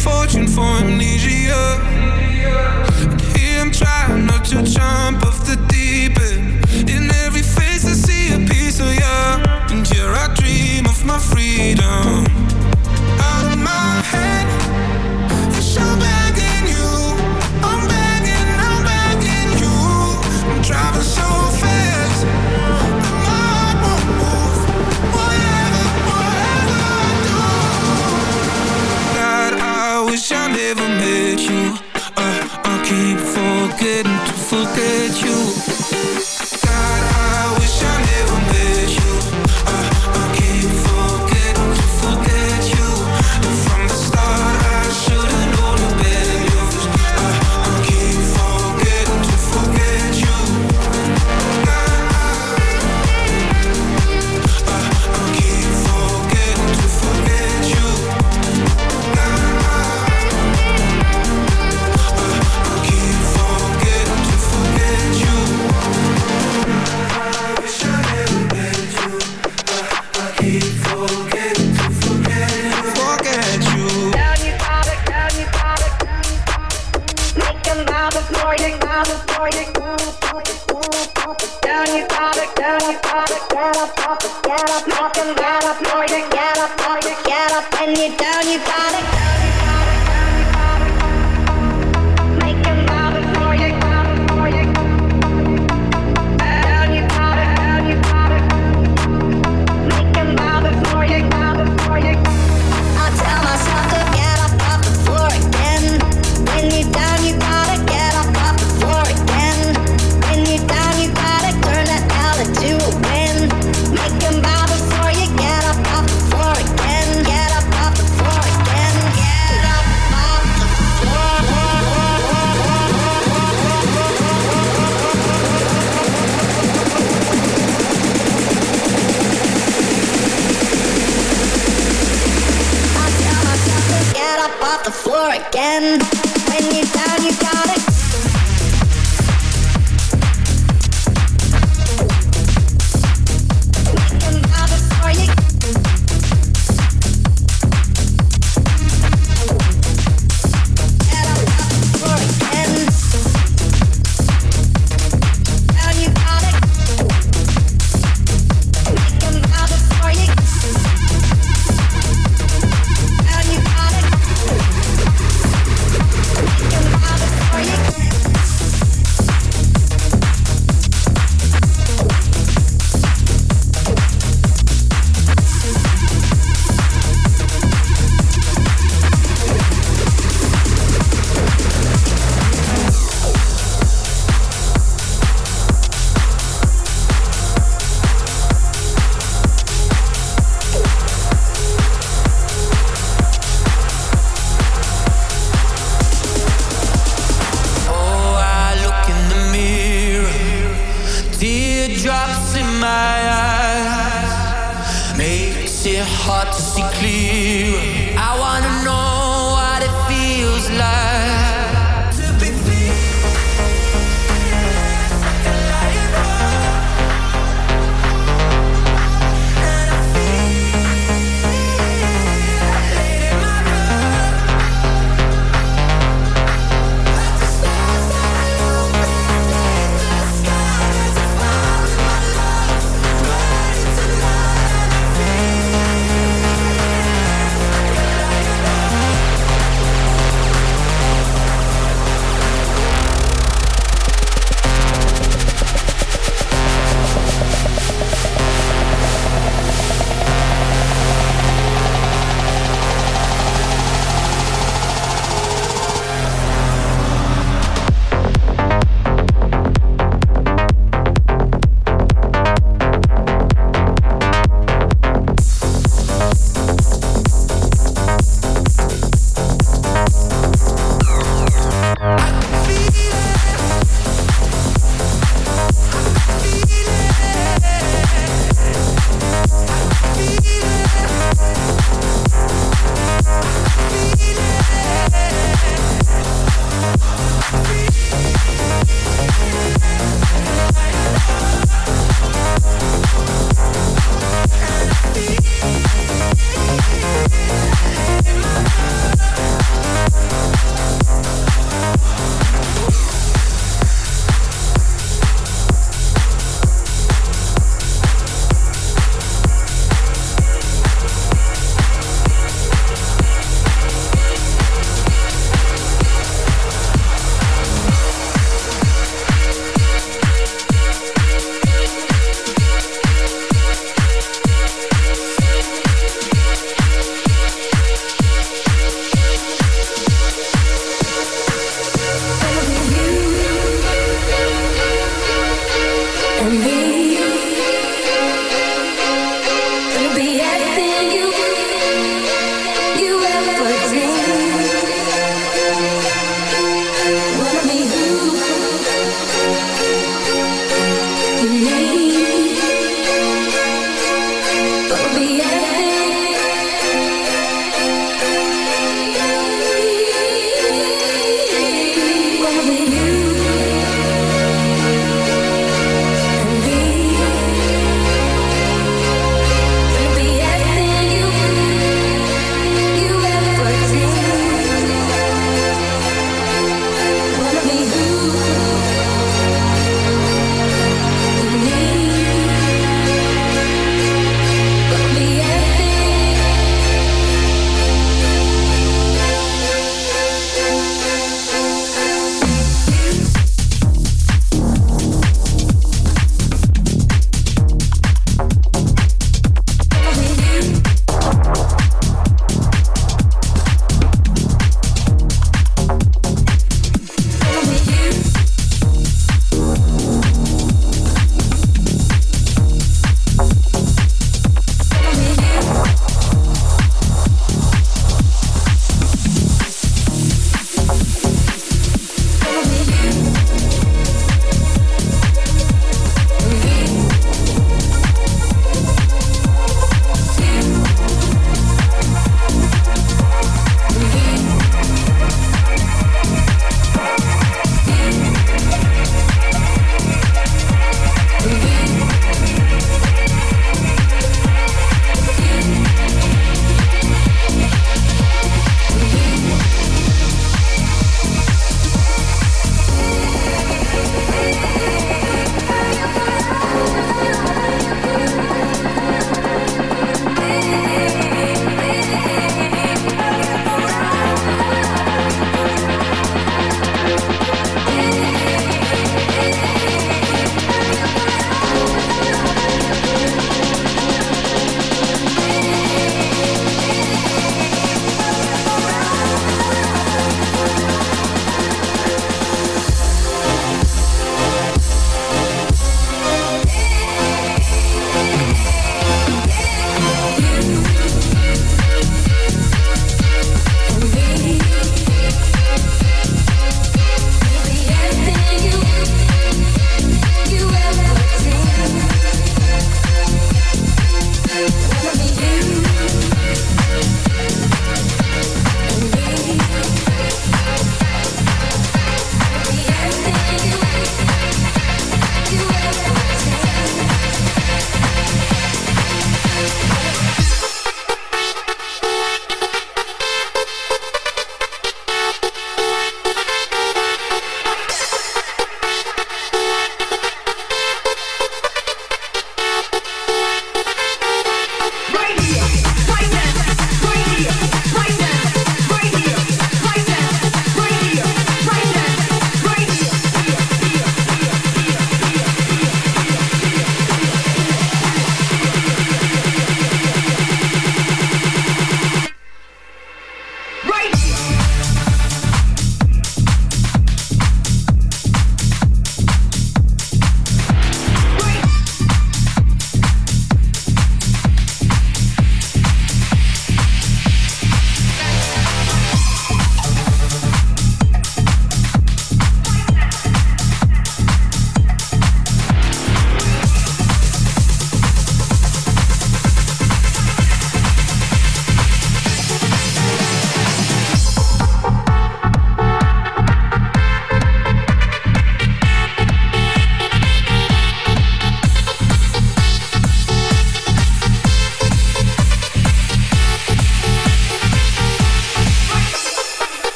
fortune for amnesia. And here I'm trying not to jump off the deep end. In every face I see a piece of you, and here I dream of my freedom.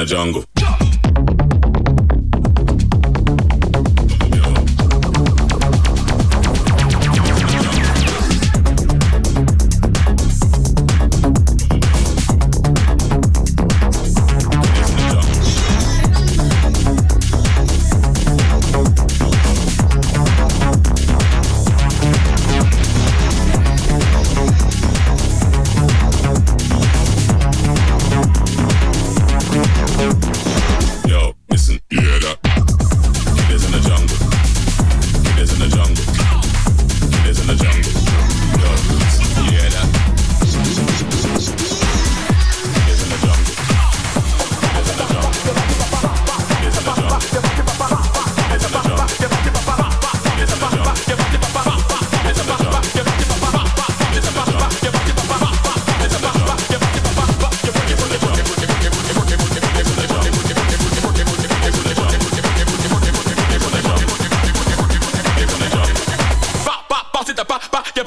The jungle.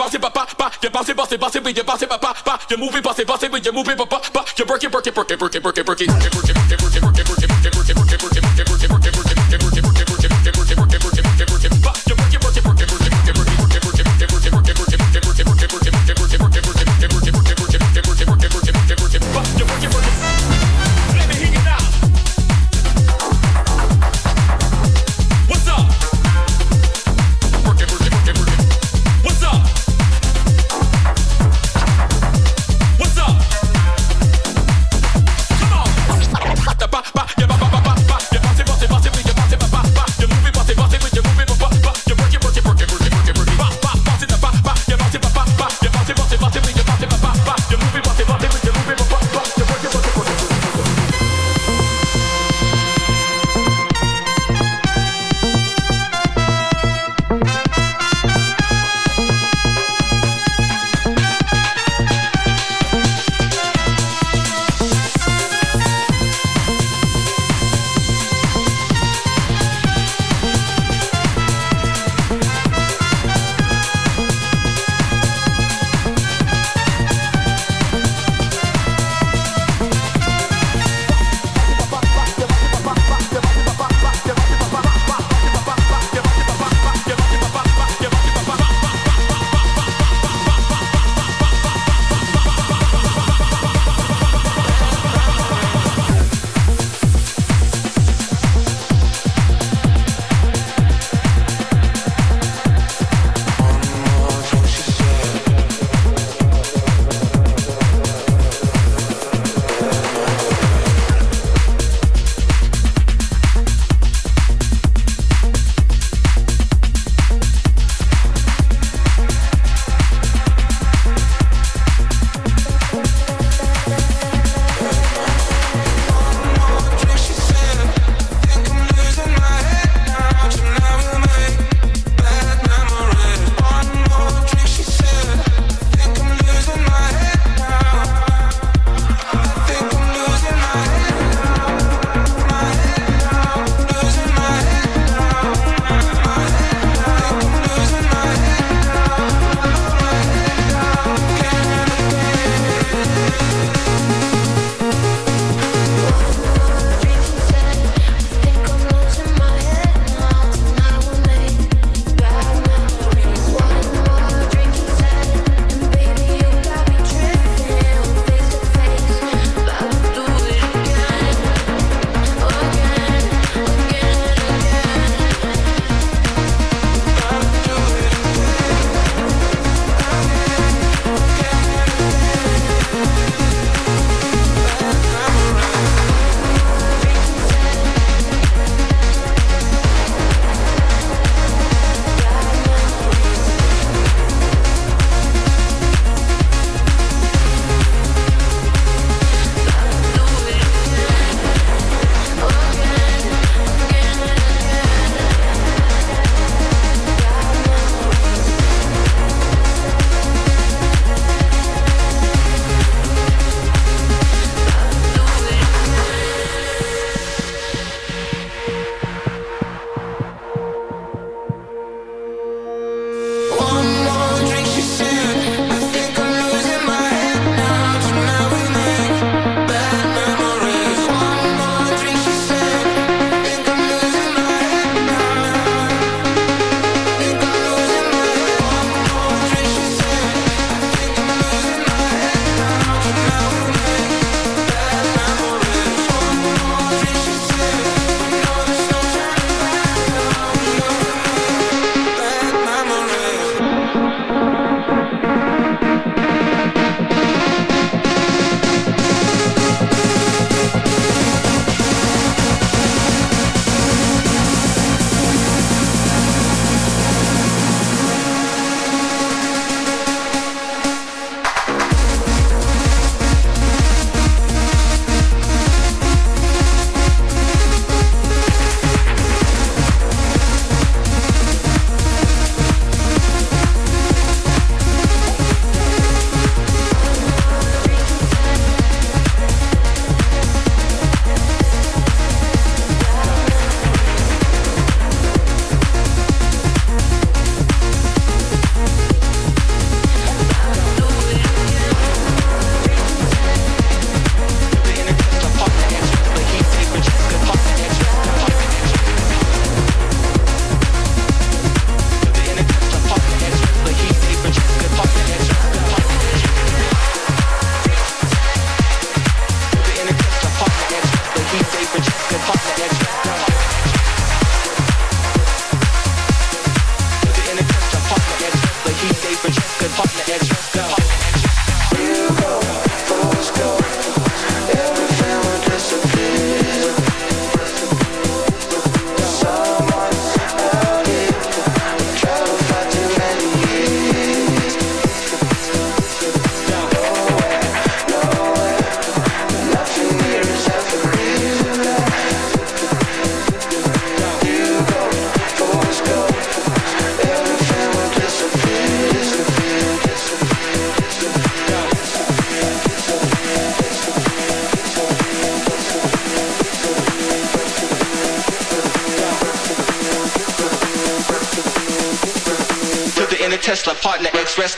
bounce it, papa, pa. You bounce it, bounce it, bounce it, but you bounce it, papa, pa. You move it, bounce it, bounce it, but you move it, papa, pa. You work it, work it, work it, work it, work it, work it, work it, work it, work it, work it.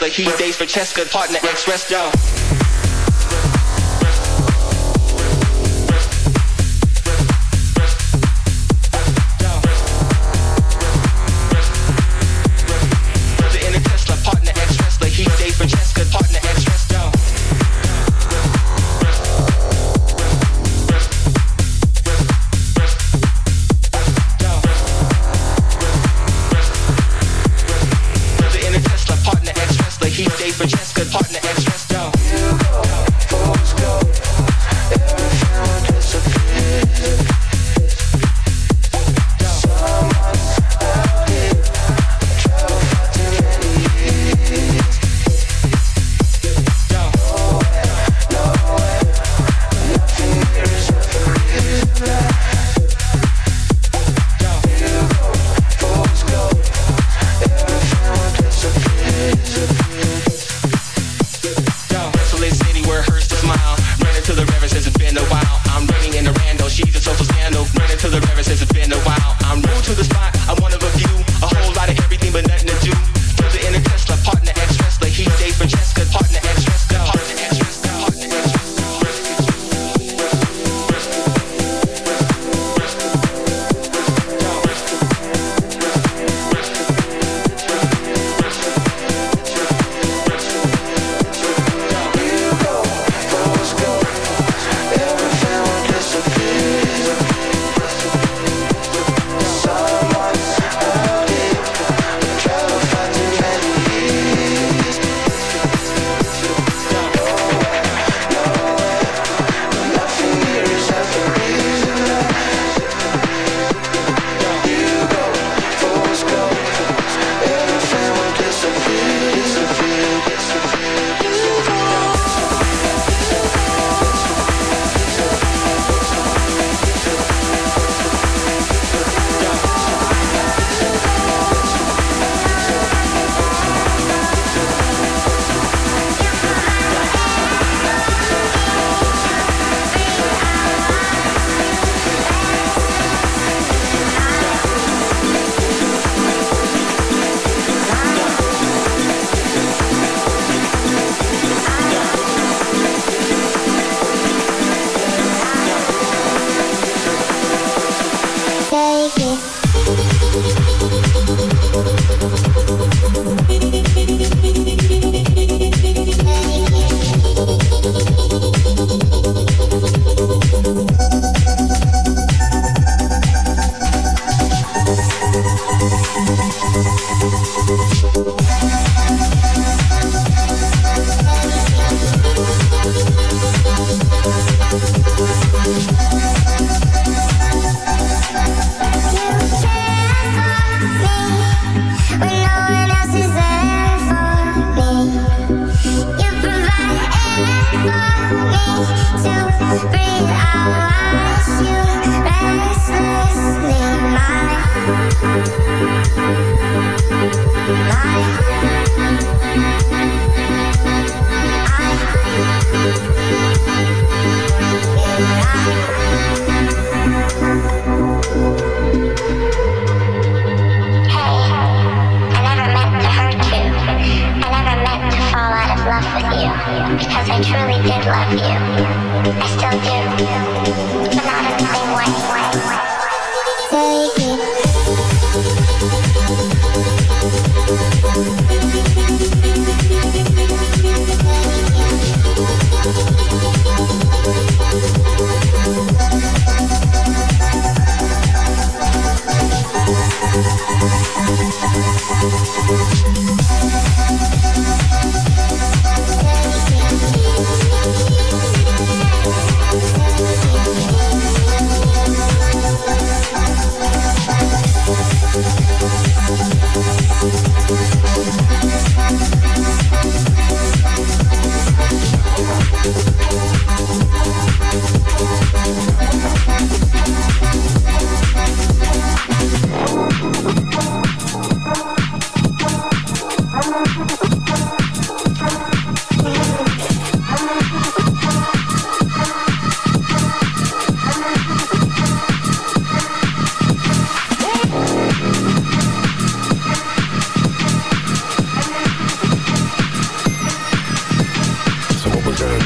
Ex wrestler. He dates Francesca, partner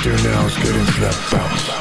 do now is get into that bounce.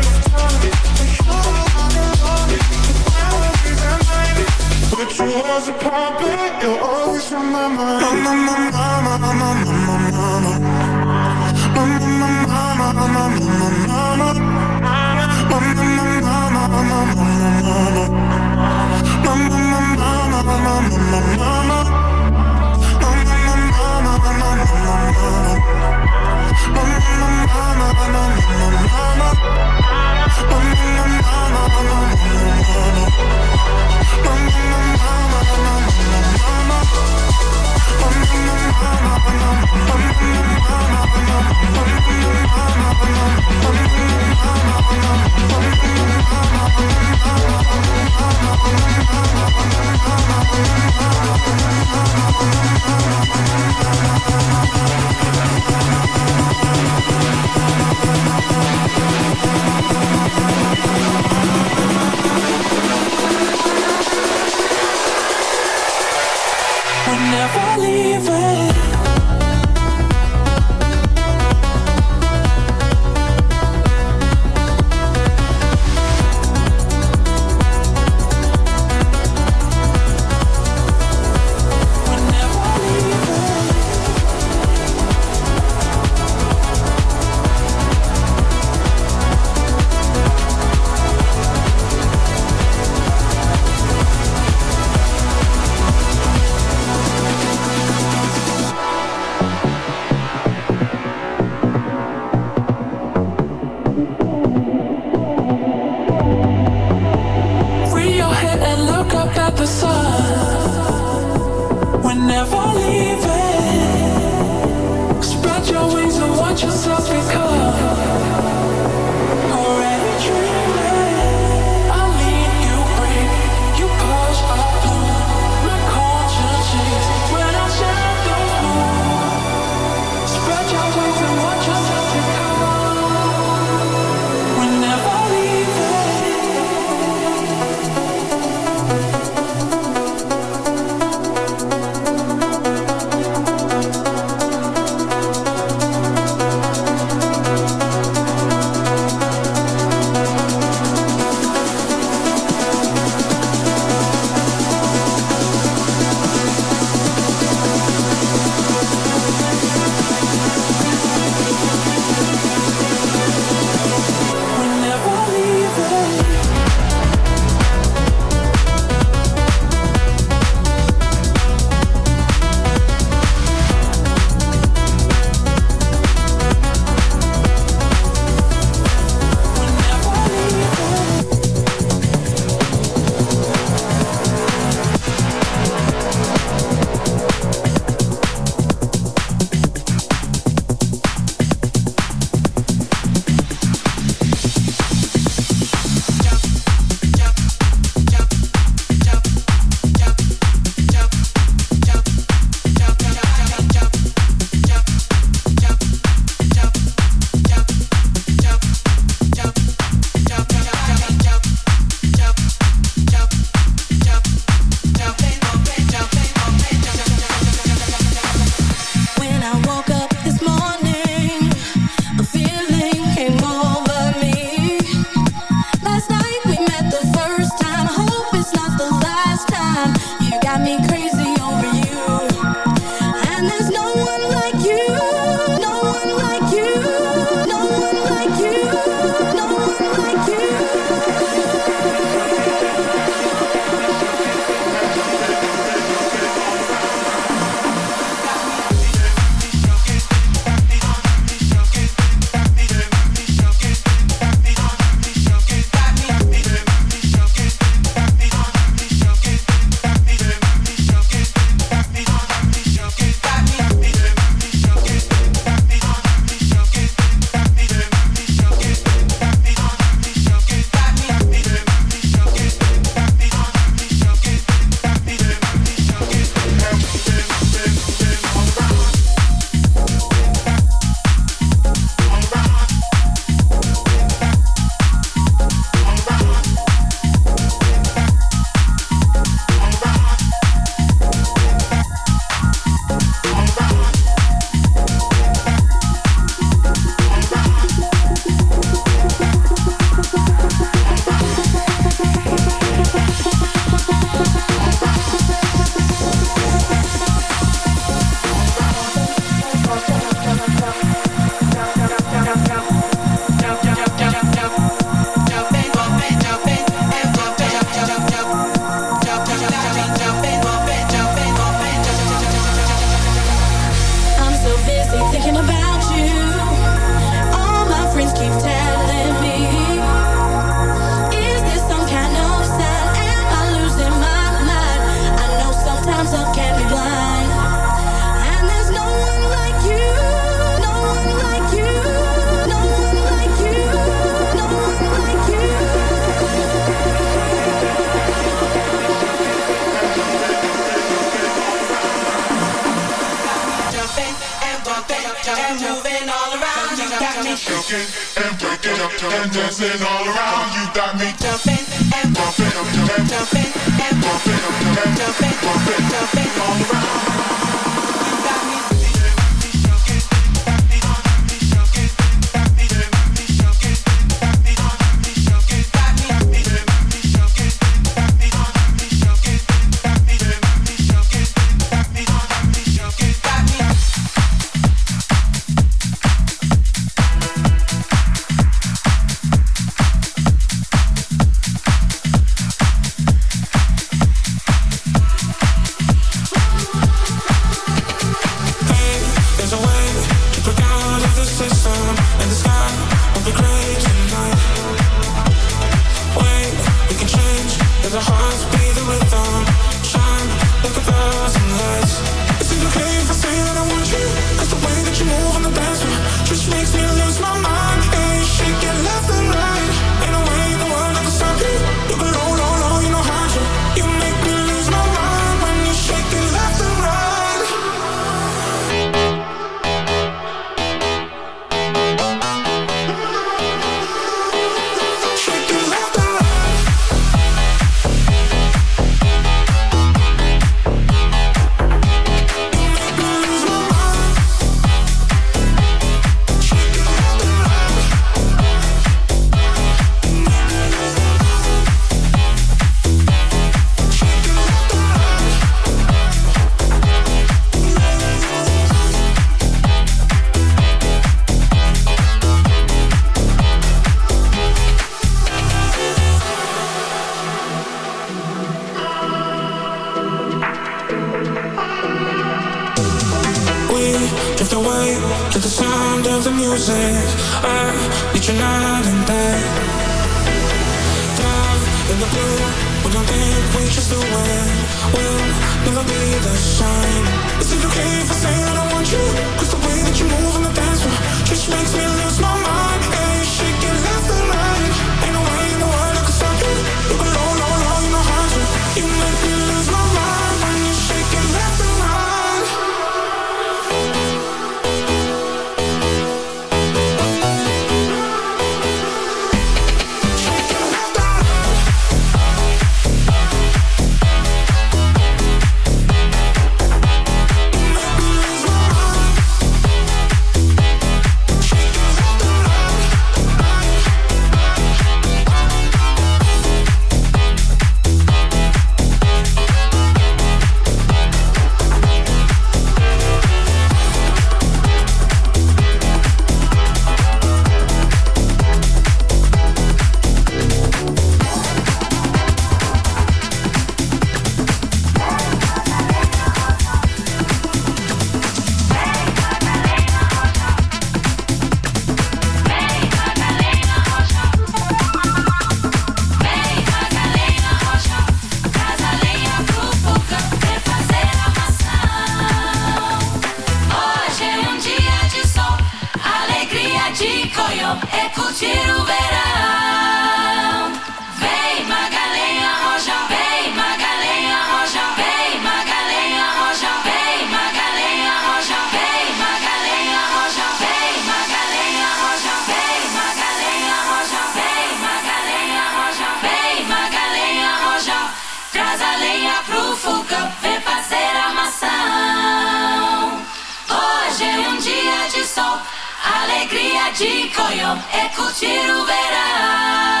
é curtir o verão.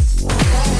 Yeah.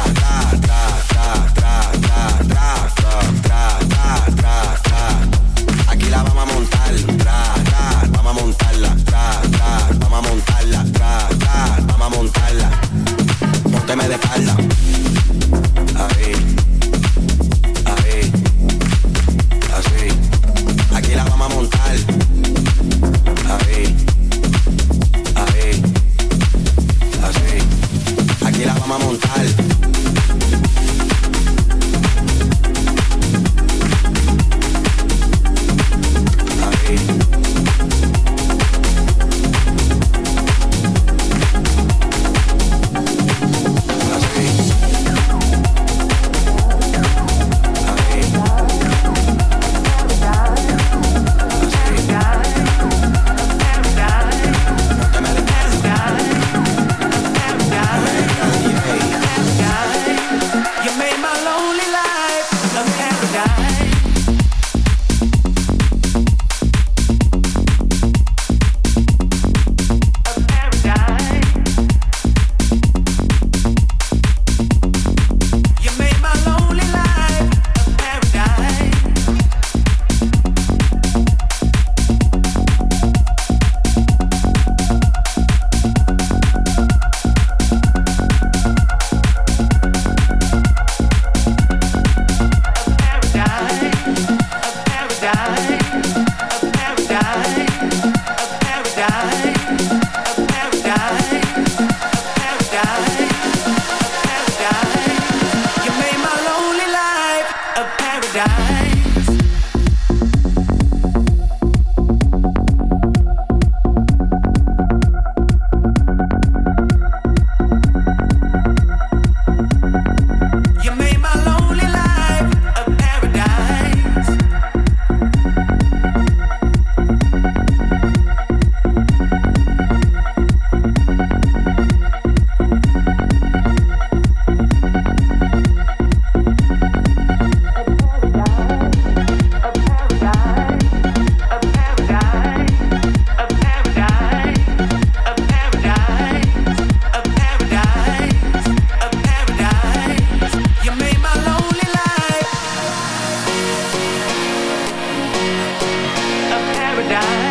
que me dejaste night